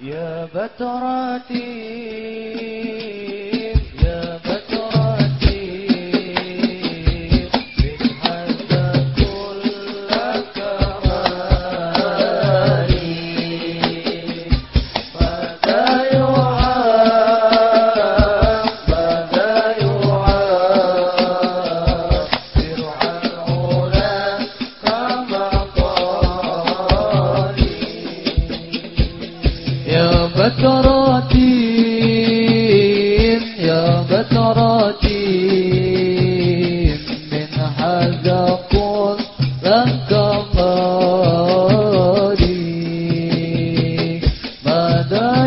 يا بتراتي. بكراتي يا بتراتيم من هذا قل لك قالي ماذا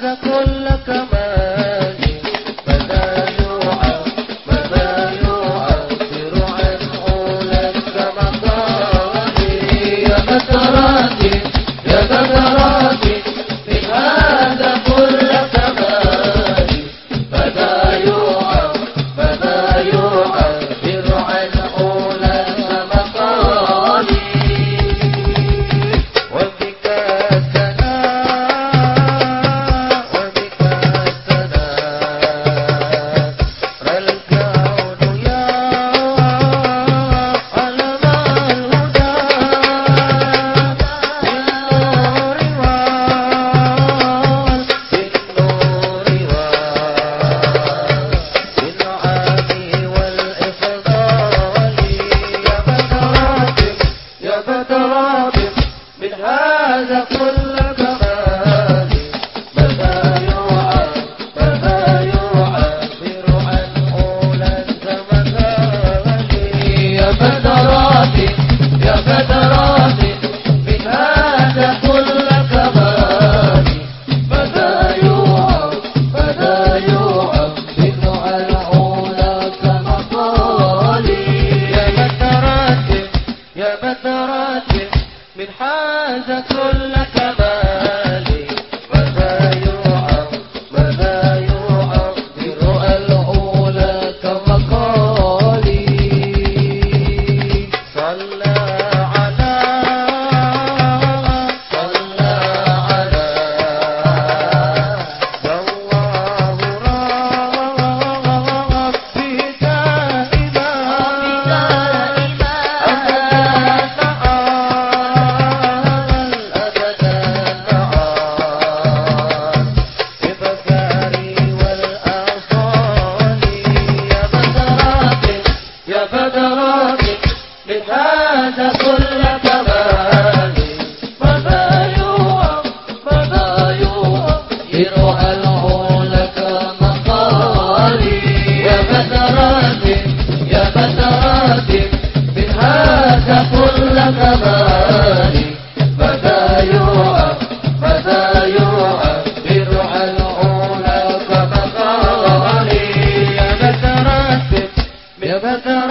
كل فترات بما تقول لك غرات فذا يوعى فذا يوعى ابن العلا كمقالي يا من حاز كل يبثر